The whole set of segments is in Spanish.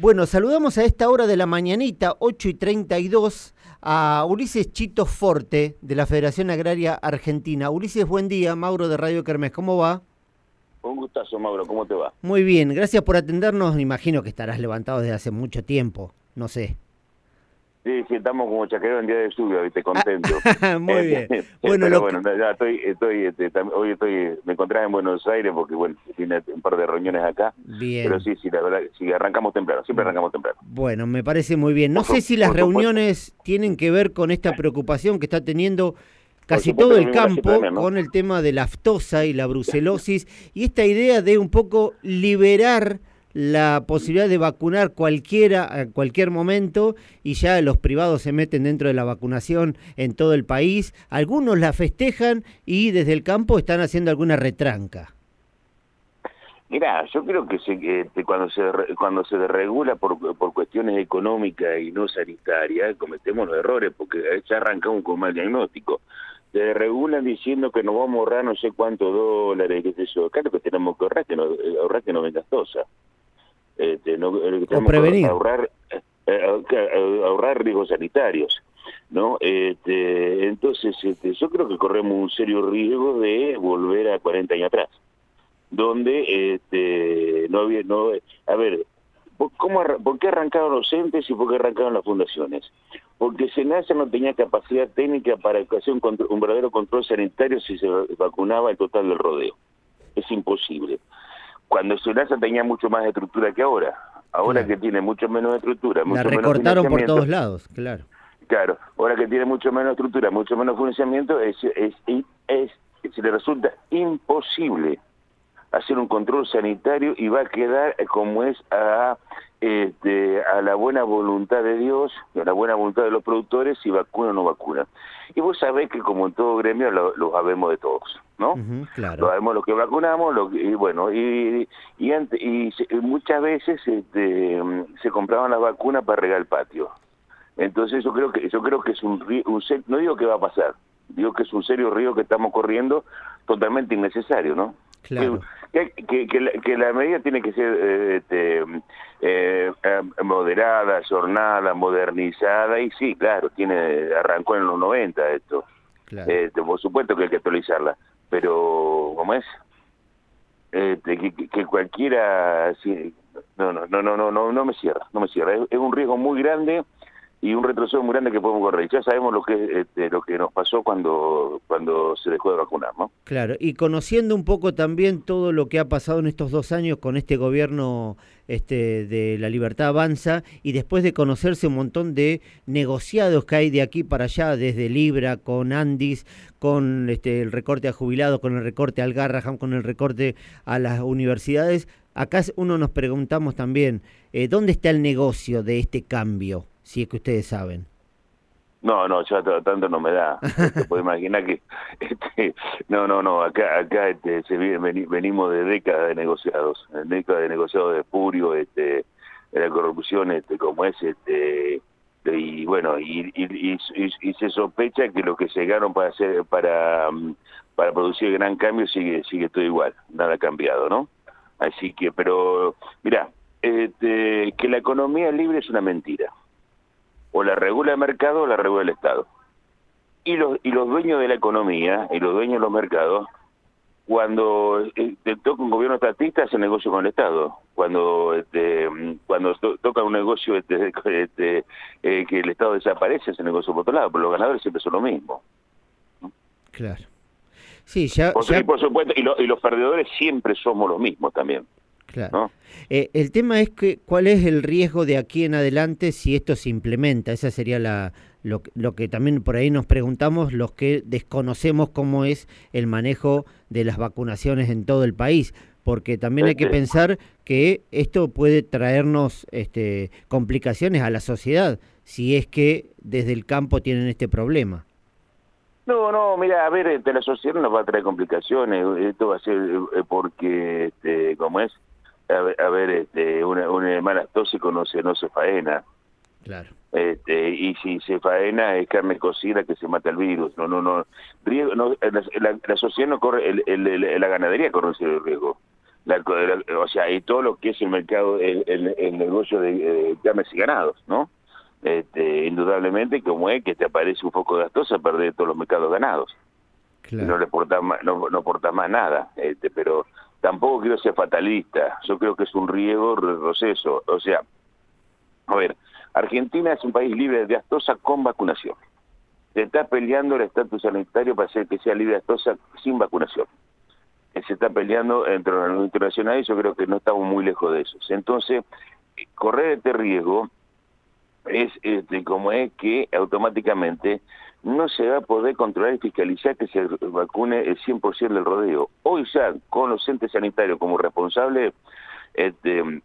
Bueno, saludamos a esta hora de la mañanita, 8 y 32, a Ulises Chito Forte, de la Federación Agraria Argentina. Ulises, buen día. Mauro de Radio Kermés, ¿cómo va? Un gustazo, Mauro, ¿cómo te va? Muy bien, gracias por atendernos. Me imagino que estarás levantado desde hace mucho tiempo, no sé. Sí, sí, estamos como chaqueros en día de lluvia, viste, contento. Muy bien. Bueno, Pero bueno, ya estoy, estoy, este, hoy estoy, me encontraba en Buenos Aires porque, bueno, tiene un par de reuniones acá. Bien. Pero sí, sí, la verdad, sí, arrancamos temprano, siempre arrancamos temprano. Bueno, me parece muy bien. No sé si las reuniones tienen que ver con esta preocupación que está teniendo casi todo el campo con el tema de la aftosa y la brucelosis y esta idea de un poco liberar la posibilidad de vacunar cualquiera a cualquier momento y ya los privados se meten dentro de la vacunación en todo el país. Algunos la festejan y desde el campo están haciendo alguna retranca. Mira, yo creo que se, cuando se cuando se regula por, por cuestiones económicas y no sanitarias, cometemos los errores porque ya arrancamos con mal diagnóstico. Se regulan diciendo que nos vamos a ahorrar no sé cuántos dólares, qué sé yo. Claro que tenemos que ahorrar que no, ahorrar que no vengas tosa. Este, no, eh, prevenir. ahorrar eh, eh, ahorrar riesgos sanitarios no este, entonces este, yo creo que corremos un serio riesgo de volver a 40 años atrás donde este no había no a ver ¿Cómo, ¿Por qué arrancaron los entes y por qué arrancaron las fundaciones? Porque SENASA no tenía capacidad técnica para hacer un, un verdadero control sanitario si se vacunaba el total del rodeo. Es imposible cuando Sunasa tenía mucho más estructura que ahora. Ahora que tiene mucho menos estructura, mucho La recortaron por todos lados, claro. Claro, ahora que tiene mucho menos estructura, mucho menos financiamiento, es, es, es, se le resulta imposible hacer un control sanitario y va a quedar como es a este, a la buena voluntad de Dios, a la buena voluntad de los productores, si vacuna o no vacuna. Y vos sabés que como en todo gremio lo, lo sabemos de todos, ¿no? claro. Lo sabemos lo que vacunamos, lo y bueno, y, y, y, muchas veces este, se compraban las vacunas para regar el patio. Entonces yo creo que yo creo que es un, un no digo que va a pasar, digo que es un serio río que estamos corriendo totalmente innecesario, ¿no? Claro. Que, que, la, medida tiene que ser eh, este, eh, eh, moderada, jornada, modernizada, y sí, claro, tiene arrancó en los 90 esto. Este, por supuesto que hay que actualizarla, pero ¿cómo es? Este, que, cualquiera... no, no, no, no, no, no me cierra, no me cierra. es un riesgo muy grande y un retroceso muy grande que podemos correr. Ya sabemos lo que este, lo que nos pasó cuando cuando se dejó de vacunar, ¿no? Claro, y conociendo un poco también todo lo que ha pasado en estos dos años con este gobierno este, de la Libertad Avanza y después de conocerse un montón de negociados que hay de aquí para allá, desde Libra, con Andis, con este, el recorte a jubilados, con el recorte al Garraham, con el recorte a las universidades, acá uno nos preguntamos también, eh, ¿dónde está el negocio de este cambio? Si es que ustedes saben. No, no, ya tanto no me da. Se puede imaginar que, este, no, no, no, acá, acá este, se venimos de décadas de negociados, décadas de negociados de purio, este, de la corrupción, este, como es, este, y bueno, y, y, y, se sospecha que lo que llegaron para hacer, para, para producir gran cambio sigue, sigue todo igual, nada ha cambiado, ¿no? Así que, pero, mira, este, que la economía libre es una mentira o la regula el mercado o la regula el Estado. Y los, y los dueños de la economía y los dueños de los mercados, cuando eh, te toca un gobierno estatista, hace negocio con el Estado. Cuando este, cuando toca un negocio este, este eh, que el Estado desaparece, hace negocio por otro lado, pero los ganadores siempre son lo mismo. Claro. Sí, ya, por, supuesto, y, y los perdedores siempre somos los mismos también. Claro. Eh, el tema es que cuál es el riesgo de aquí en adelante si esto se implementa. Esa sería la, lo, lo, que también por ahí nos preguntamos los que desconocemos cómo es el manejo de las vacunaciones en todo el país. Porque también hay que pensar que esto puede traernos este, complicaciones a la sociedad si es que desde el campo tienen este problema. No, no, mira, a ver, este, la sociedad no nos va a traer complicaciones. Esto va a ser eh, porque, este, como es, a ver, este, una, una mala tóxico no se, no se faena. Claro. Este, y si se faena es carne cocida que se mata el virus. No, no, no. Riesgo, no la, la, sociedad no corre, el, el, la ganadería corre serio riesgo. o sea, y todo lo que es el mercado, el, el, negocio de, carnes y ganados, ¿no? Este, indudablemente, como es que te aparece un foco gastoso, perder todos los mercados ganados. no le porta no, no aporta más nada, este, pero tampoco quiero ser fatalista, yo creo que es un riesgo proceso, o sea, a ver, Argentina es un país libre de astosa con vacunación. Se está peleando el estatus sanitario para hacer que sea libre de astosa sin vacunación. Se está peleando entre los internacionales yo creo que no estamos muy lejos de eso. Entonces, correr este riesgo es este, como es que automáticamente no se va a poder controlar y fiscalizar que se vacune el 100% del rodeo. Hoy ya con los entes sanitarios como responsables, este,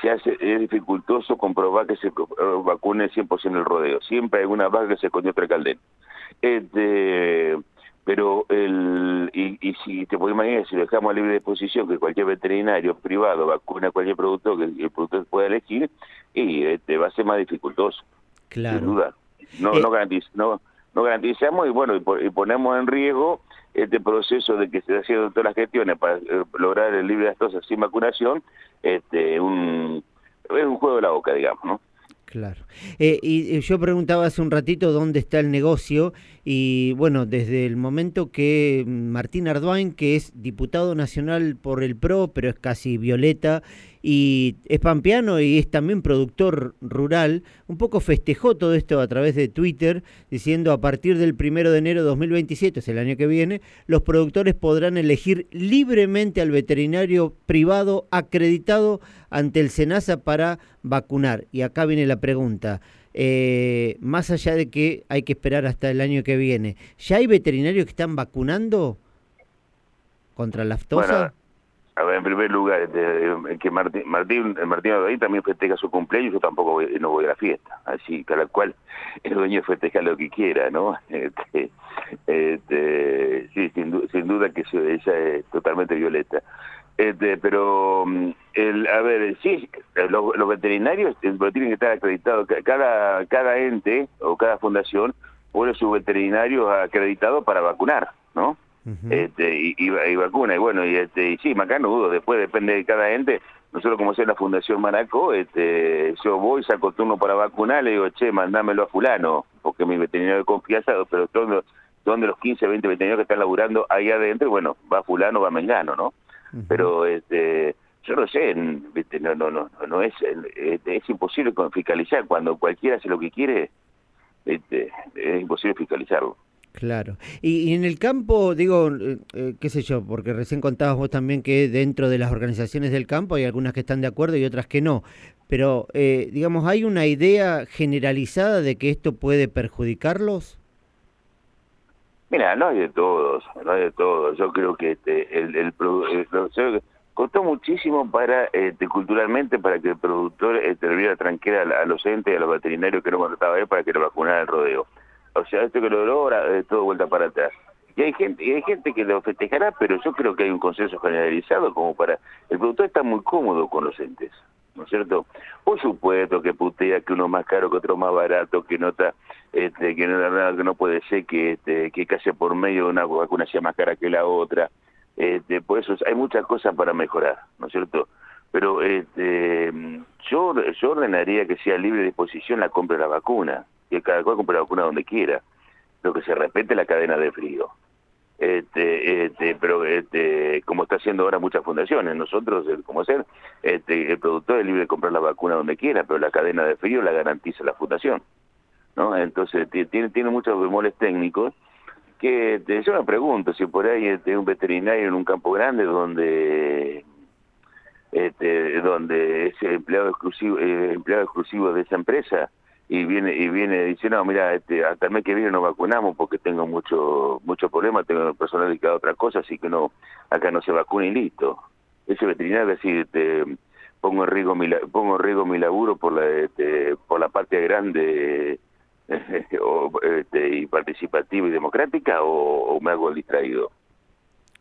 se hace, es dificultoso comprobar que se vacune el 100% del rodeo. Siempre hay una vaga que se escondió otra caldera. Este, pero el y, si te puedes imaginar si dejamos a libre disposición que cualquier veterinario privado vacune a cualquier producto que el productor pueda elegir y este, va a ser más dificultoso claro sin duda no eh, no, no garantizamos y bueno y, ponemos en riesgo este proceso de que se haciendo todas las gestiones para eh, lograr el libre de sin vacunación este un es un juego de la boca digamos no Claro. Eh, y yo preguntaba hace un ratito dónde está el negocio y bueno, desde el momento que Martín Arduin, que es diputado nacional por el PRO, pero es casi violeta, y es pampeano y es también productor rural, un poco festejó todo esto a través de Twitter, diciendo a partir del primero de enero de 2027, es el año que viene, los productores podrán elegir libremente al veterinario privado acreditado ante el SENASA para vacunar. Y acá viene la pregunta. Eh, más allá de que hay que esperar hasta el año que viene, ¿ya hay veterinarios que están vacunando contra la aftosa? En primer lugar, este, que Martín, Martín, Martín también festeja su cumpleaños, yo tampoco voy, no voy a la fiesta, así cada cual el dueño festeja lo que quiera, ¿no? Este, este, sí, sin, sin duda que ella es totalmente violeta. Este, pero, mm, el, a ver, sí, los, los veterinarios eh, tienen que estar acreditados, cada, cada ente o cada fundación pone su veterinario acreditado para vacunar, ¿no? Este, y, y, vacuna. Y bueno, y, este, y sí, acá no dudo, después depende de cada ente. Nosotros como es la Fundación Maraco, este, yo voy, saco turno para vacunar, le digo, che, mandámelo a fulano, porque mi veterinario de confianza, pero todos son de los 15, 20 veterinarios que están laburando ahí adentro, bueno, va fulano, va mengano, ¿no? Pero este yo no sé, no no no no es este, es imposible fiscalizar cuando cualquiera hace lo que quiere, este, es imposible fiscalizarlo. Claro. Y, en el campo, digo, eh, eh, qué sé yo, porque recién contabas vos también que dentro de las organizaciones del campo hay algunas que están de acuerdo y otras que no. Pero, eh, digamos, ¿hay una idea generalizada de que esto puede perjudicarlos? Mira, no hay de todos, no hay de todos. Yo creo que este, el, el, costó muchísimo para este, culturalmente para que el productor este, tranquila a, los entes y a los veterinarios que no contrataba él para que lo vacunara el rodeo o sea, esto que lo logra, todo vuelta para atrás. Y hay gente y hay gente que lo festejará, pero yo creo que hay un consenso generalizado como para... El productor está muy cómodo con los entes, ¿no es cierto? Por supuesto que putea que uno más caro, que otro más barato, que nota este, que no, que no puede ser que, este, que casi por medio de una vacuna sea más cara que la otra. Este, por eso hay muchas cosas para mejorar, ¿no es cierto? Pero este, yo, yo ordenaría que sea libre disposición la compra de la vacuna que cada cual compre la vacuna donde quiera, lo que se respete la cadena de frío. Este, este, pero este, como está haciendo ahora muchas fundaciones, nosotros, como hacer, este, el productor es libre de comprar la vacuna donde quiera, pero la cadena de frío la garantiza la fundación, ¿no? Entonces tiene, tiene muchos bemoles técnicos que este, yo me pregunto si por ahí este, un veterinario en un campo grande donde este, donde es empleado exclusivo, eh, empleado exclusivo de esa empresa, y viene y viene diciendo no mira este, hasta el mes que viene no vacunamos porque tengo mucho mucho problema tengo personal dedicado a otra cosa así que no acá no se vacuna y listo ese veterinario decir este, pongo en riesgo mi pongo en riesgo mi laburo por la este, por la parte grande o, este, y participativa y democrática o, me hago el distraído.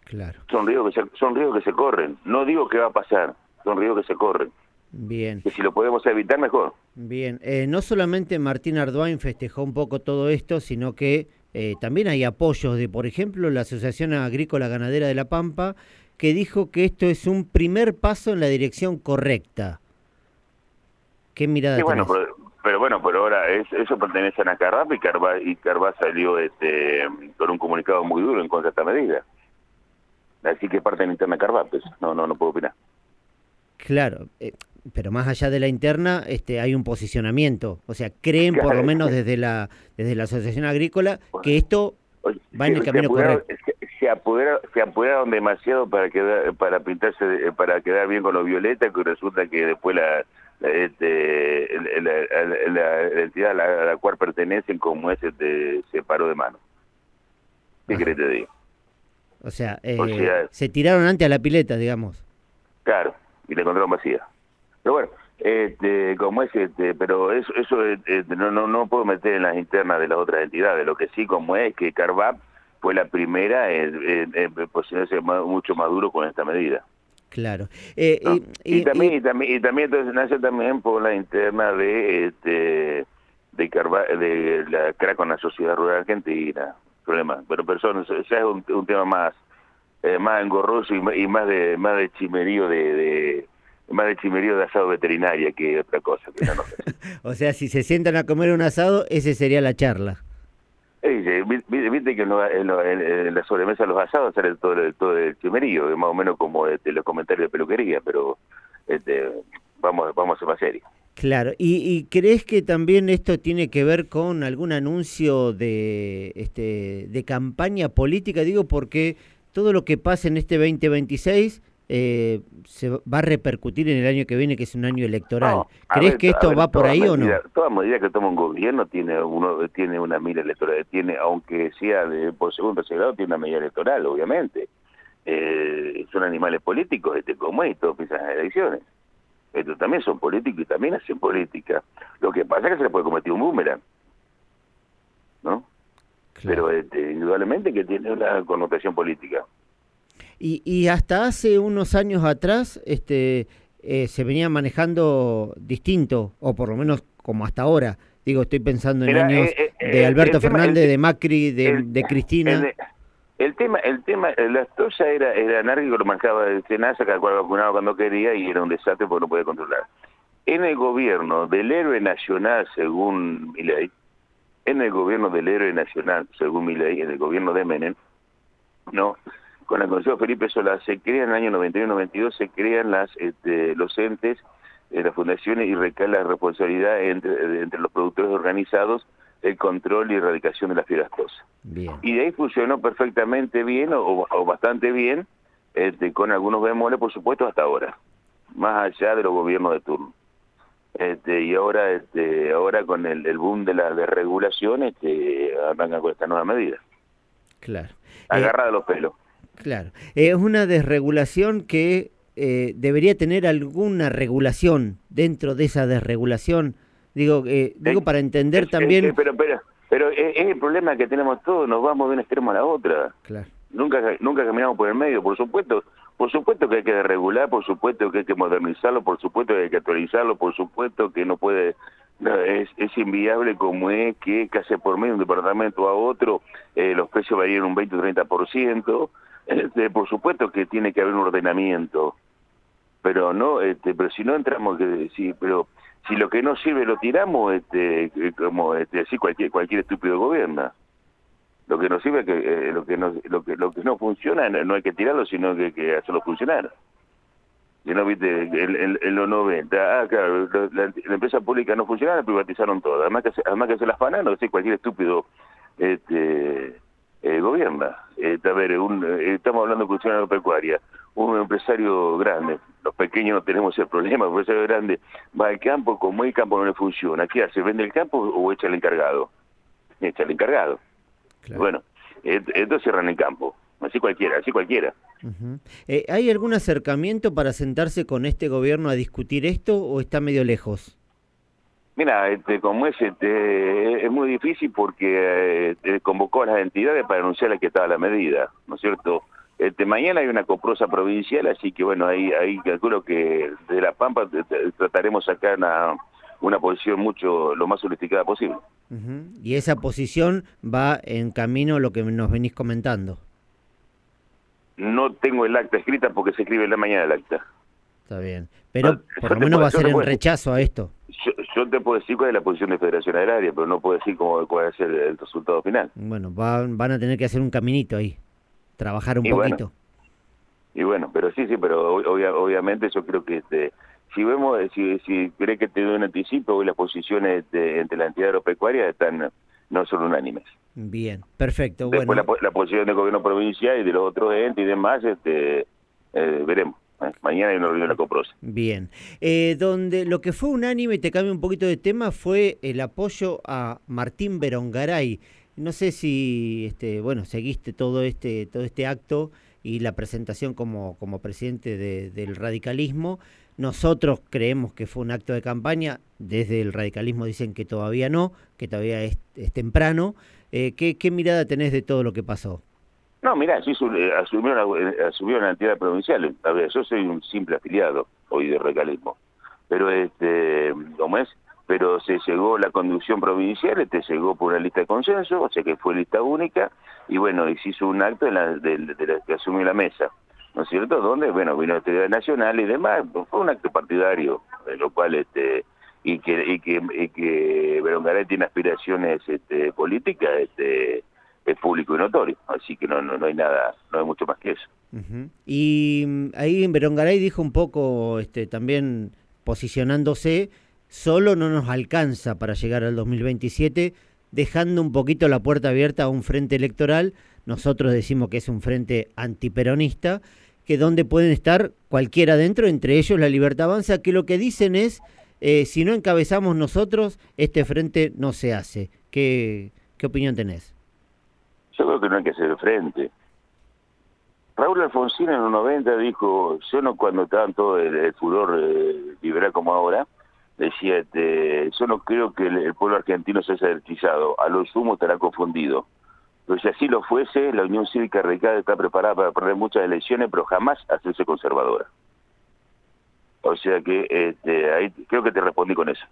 Claro. Son riesgos que se, son riesgos que se corren. No digo que va a pasar son riesgos que se corren Bien. Que si lo podemos evitar, mejor. Bien. Eh, no solamente Martín Arduin festejó un poco todo esto, sino que eh, también hay apoyos de, por ejemplo, la Asociación Agrícola Ganadera de La Pampa, que dijo que esto es un primer paso en la dirección correcta. ¿Qué mirada sí, bueno, pero, bueno, pero ahora es, eso pertenece a Nacarrap y Carvá, y Carvá salió este, con un comunicado muy duro en contra de esta medida. Así que parte de interna Carvá, pues, no, no, no puedo opinar. Claro, eh, pero más allá de la interna, este, hay un posicionamiento. O sea, creen por lo menos desde la desde la Asociación Agrícola que esto va en el camino correcto. Se, apoderaron, se apoderaron demasiado para quedar para pintarse para quedar bien con los violetas que resulta que después la este, la, entidad a la, cual pertenecen como ese este, se paró de mano. ¿Qué crees te digo? O sea, eh, se tiraron antes a la pileta, digamos. Claro, y la encontraron vacía. Pero bueno, este, como es, este, pero eso, eso este, no, no, no puedo meter en las internas de las otras entidades. Lo que sí, como es que Carvap fue la primera en, posicionarse mucho más duro con esta medida. Claro. Eh, y, también, y, también, y también entonces nace también por la interna de este de Carva, de la CRA con la Sociedad Rural Argentina. Problema. Pero, pero ya es un, un tema más eh, más engorroso y, y, más de más de chimerío de, de más de chimerío de asado veterinaria que otra cosa. o sea, si se sientan a comer un asado, ese sería la charla. viste que en, la sobremesa los asados sale todo, todo el chimerío, más o menos como este, los comentarios de peluquería, pero este, vamos, vamos a ser más serios. Claro, ¿Y, ¿Y, crees que también esto tiene que ver con algún anuncio de, este, de campaña política? Digo, porque todo lo que pasa en este 2026 eh, se va a repercutir en el año que viene, que es un año electoral. ¿Crees que esto va por ahí o no? Toda medida que toma un gobierno tiene uno tiene una mira electoral, tiene aunque sea de, por segundo grado, tiene una medida electoral, obviamente. Eh, son animales políticos, este como es, todos piensan en elecciones. Estos también son políticos y también hacen política. Lo que pasa es que se le puede cometer un boomerang, ¿no? Pero este, indudablemente que tiene una connotación política. Y, y hasta hace unos años atrás este, eh, se venía manejando distinto, o por lo menos como hasta ahora. Digo, estoy pensando en años eh, eh, de Alberto Fernández, de Macri, de, de Cristina. El, tema, el tema, la esposa era, era anárquico, lo manejaba de Senasa, cada cual vacunaba cuando quería y era un desastre porque no podía controlar. En el gobierno del héroe nacional, según mi ley, en el gobierno del héroe nacional, según mi ley, en el gobierno de Menem, no, con el Consejo Felipe Solá, se crean en el año 91-92, se crean las, este, los entes, eh, las fundaciones y recae la responsabilidad entre, entre los productores organizados el control y erradicación de las fieras Y de ahí funcionó perfectamente bien o, bastante bien, este, con algunos bemoles, por supuesto, hasta ahora, más allá de los gobiernos de turno. Este, y ahora este, ahora con el, boom de la desregulación este, arrancan con esta nueva medida. Claro. Agarra de los pelos. Claro. Es una desregulación que eh, debería tener alguna regulación dentro de esa desregulación. Digo, eh, digo para entender también... pero, pero, pero es, el problema que tenemos todos, nos vamos de un extremo a la otra. Claro. Nunca, nunca caminamos por el medio, por supuesto. Por supuesto que hay que regular, por supuesto que hay que modernizarlo, por supuesto que hay que actualizarlo, por supuesto que no puede es, es inviable como es que casi por medio de un departamento a otro eh, los precios varían un 20 o 30%, este, por supuesto que tiene que haber un ordenamiento, pero no, este, pero si no entramos, que sí, pero si lo que no sirve lo tiramos, este, como este, así cualquier cualquier estúpido gobierna. Lo que no sirve, que eh, lo que no lo que lo que no funciona no hay que tirarlo, sino que, que hacerlo funcionar. Si no viste en, los 90, ah, claro, la, empresa pública no funcionaba, la privatizaron todas. Además que además que se las fanan, no sé, cualquier estúpido este eh, gobierna. Eh, a ver, un, eh, estamos hablando de producción agropecuaria. Un empresario grande, los pequeños no tenemos el problema, un empresario grande va al campo, como el campo no le funciona, ¿qué hace? ¿Vende el campo o echa el encargado? Echa el encargado. Bueno, entonces cierran el campo. Así cualquiera, así cualquiera. ¿Hay algún acercamiento para sentarse con este gobierno a discutir esto o está medio lejos? Mira, este, como es, este, es muy difícil porque eh, convocó a las entidades para anunciarles que estaba la medida, ¿no es cierto? Este, mañana hay una coprosa provincial, así que bueno, ahí, ahí calculo que de La Pampa trataremos de sacar una, una posición mucho, lo más unificada posible. Y esa posición va en camino a lo que nos venís comentando. no tengo el acta escrita porque se escribe en la mañana el acta. Está bien. Pero por lo menos va a ser en rechazo a esto. Yo, te puedo decir cuál es la posición de Federación Agraria, pero no puedo decir cómo, cuál es el, el resultado final. Bueno, van, van a tener que hacer un caminito ahí, trabajar un poquito. y bueno, pero sí, sí, pero obviamente yo creo que este si vemos, si, si cree que te doy un anticipo, hoy las posiciones entre la entidad agropecuaria están no son unánimes. Bien, perfecto. Después la, la, posición del gobierno provincial y de los otros entes y demás, este, eh, veremos. ¿Eh? Mañana hay una reunión de la COPROSE. Bien. Eh, donde lo que fue unánime, te cambio un poquito de tema, fue el apoyo a Martín Berongaray. No sé si, este, bueno, seguiste todo este, todo este acto y la presentación como, como presidente del radicalismo. Nosotros creemos que fue un acto de campaña, desde el radicalismo dicen que todavía no, que todavía es, temprano. Eh, ¿qué, ¿Qué mirada tenés de todo lo que pasó? No, mira, sí eh, asumió una, asumió una entidad provincial. A ver, yo soy un simple afiliado hoy de radicalismo. Pero, este, ¿cómo es? Pero se llegó la conducción provincial, este llegó por una lista de consenso, o sea que fue lista única, y bueno, y se hizo un acto de la, de, la que asumió la mesa. ¿no es cierto? Donde, bueno, vino la autoridad nacional y demás, fue un acto partidario, de lo cual, este, y que, y que, y que tiene aspiraciones este, políticas, este, es público y notorio, así que no, no, no hay nada, no hay mucho más que eso. Y mm, ahí en Berongaray dijo un poco, este, también posicionándose, solo no nos alcanza para llegar al 2027, dejando un poquito la puerta abierta a un frente electoral, nosotros decimos que es un frente antiperonista, que donde pueden estar cualquiera dentro, entre ellos la Libertad Avanza, que lo que dicen es, eh, si no encabezamos nosotros, este frente no se hace. ¿Qué, qué opinión tenés? Yo creo que no hay que hacer frente. Raúl Alfonsín en los 90 dijo, yo no cuando estaban todo el, furor eh, liberal como ahora, decía, este, yo no creo que el, pueblo argentino se haya derechizado, a lo sumo estará confundido. Pero si así lo fuese, la Unión Cívica Radical está preparada para perder muchas elecciones, pero jamás hacerse conservadora. O sea que este, ahí creo que te respondí con eso.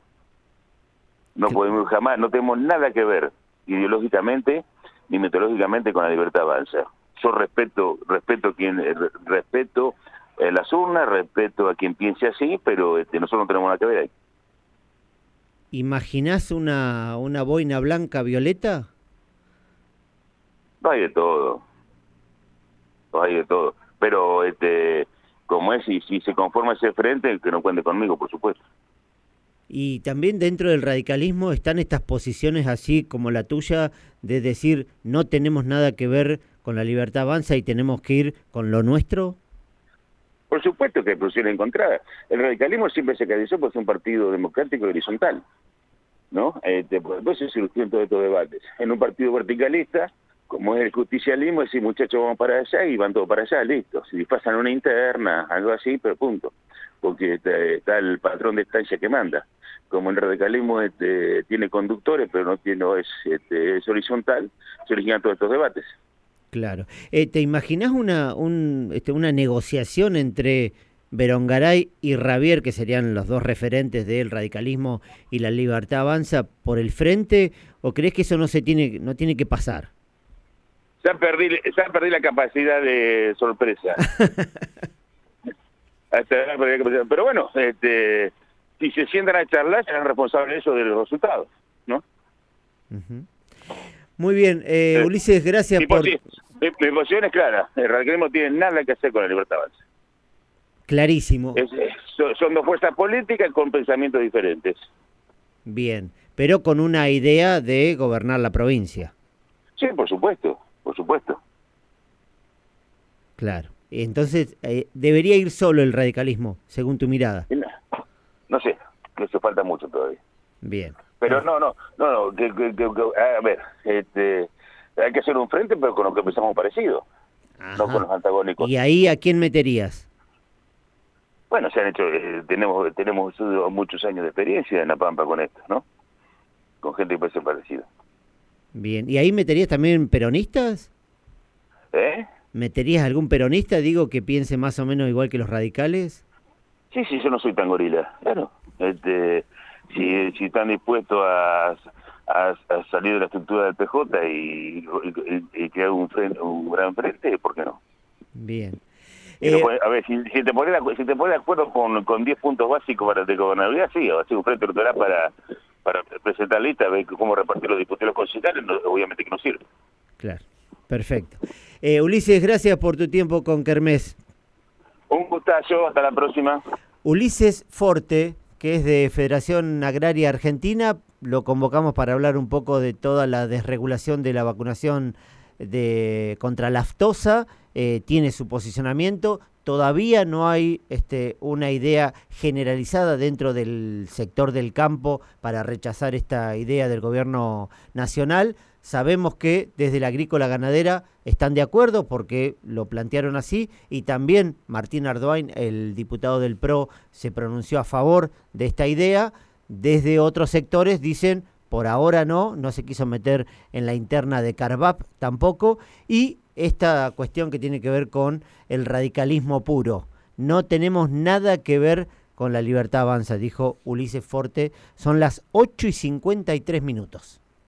No podemos jamás, no tenemos nada que ver ideológicamente ni metodológicamente con la libertad avanza. Yo respeto, respeto quien, eh, respeto eh, las urnas, respeto a quien piense así, pero este, nosotros no tenemos nada que ver ahí. ¿Imaginás una, una boina blanca violeta? No hay de todo. No hay de todo. Pero este como es, y si se conforma ese frente, que no cuente conmigo, por supuesto. Y también dentro del radicalismo están estas posiciones así como la tuya de decir no tenemos nada que ver con la libertad avanza y tenemos que ir con lo nuestro. Por supuesto que hay posiciones encontradas. El radicalismo siempre se caracterizó por ser un partido democrático y horizontal. ¿no? Este, después se surgió todos estos debates. En un partido verticalista, como es el justicialismo, decir muchachos vamos para allá y van todos para allá, listo. Si pasan una interna, algo así, pero punto. Porque está, el patrón de estancia que manda. Como el radicalismo este, tiene conductores, pero no tiene es, este, es horizontal, se originan todos estos debates. Claro. Eh, ¿Te imaginas una, un, este, una negociación entre Berongaray y Ravier, que serían los dos referentes del radicalismo y la libertad avanza, por el frente? ¿O crees que eso no, se tiene, no tiene que pasar? ya perdí, ya perdí la capacidad de sorpresa. Pero bueno, este, si se sientan a charlar, serán responsables eso de los resultados, ¿no? Muy bien, eh, Ulises, gracias por... Mi, posición es clara, el radicalismo tiene nada que hacer con la libertad avanza. Clarísimo. son dos fuerzas políticas con pensamientos diferentes. Bien, pero con una idea de gobernar la provincia. Sí, por supuesto por supuesto. Claro. Entonces, eh, ¿debería ir solo el radicalismo, según tu mirada? No, sé, que eso falta mucho todavía. Bien. Pero no, no, no, no que, a ver, este, hay que hacer un frente, pero con lo que pensamos parecido, no con los antagónicos. ¿Y ahí a quién meterías? Bueno, se han hecho, eh, tenemos tenemos muchos años de experiencia en La Pampa con esto, ¿no? Con gente que parece parecida. Bien, ¿y ahí meterías también peronistas? ¿Eh? ¿Meterías algún peronista, digo, que piense más o menos igual que los radicales? Sí, sí, yo no soy tan gorila, claro. Este, si, si están dispuestos a, a, salir de la estructura del PJ y, y, crear un, un gran frente, ¿por qué no? Bien. Eh, a ver, si, te pones, si te de acuerdo con, con 10 puntos básicos para de gobernabilidad, sí, o sea, un frente electoral para, para presentar lista, ver cómo repartir los diputados concejales, obviamente que no sirve. Claro, perfecto. Eh, Ulises, gracias por tu tiempo con Kermés. Un gustazo, hasta la próxima. Ulises Forte, que es de Federación Agraria Argentina, lo convocamos para hablar un poco de toda la desregulación de la vacunación de contra la aftosa, eh, tiene su posicionamiento, todavía no hay este, una idea generalizada dentro del sector del campo para rechazar esta idea del gobierno nacional. Sabemos que desde la agrícola ganadera están de acuerdo porque lo plantearon así y también Martín Ardoain, el diputado del PRO, se pronunció a favor de esta idea. Desde otros sectores dicen por ahora no, no se quiso meter en la interna de Carvap tampoco, y esta cuestión que tiene que ver con el radicalismo puro. No tenemos nada que ver con la libertad avanza, dijo Ulises Forte. Son las 8 y 53 minutos.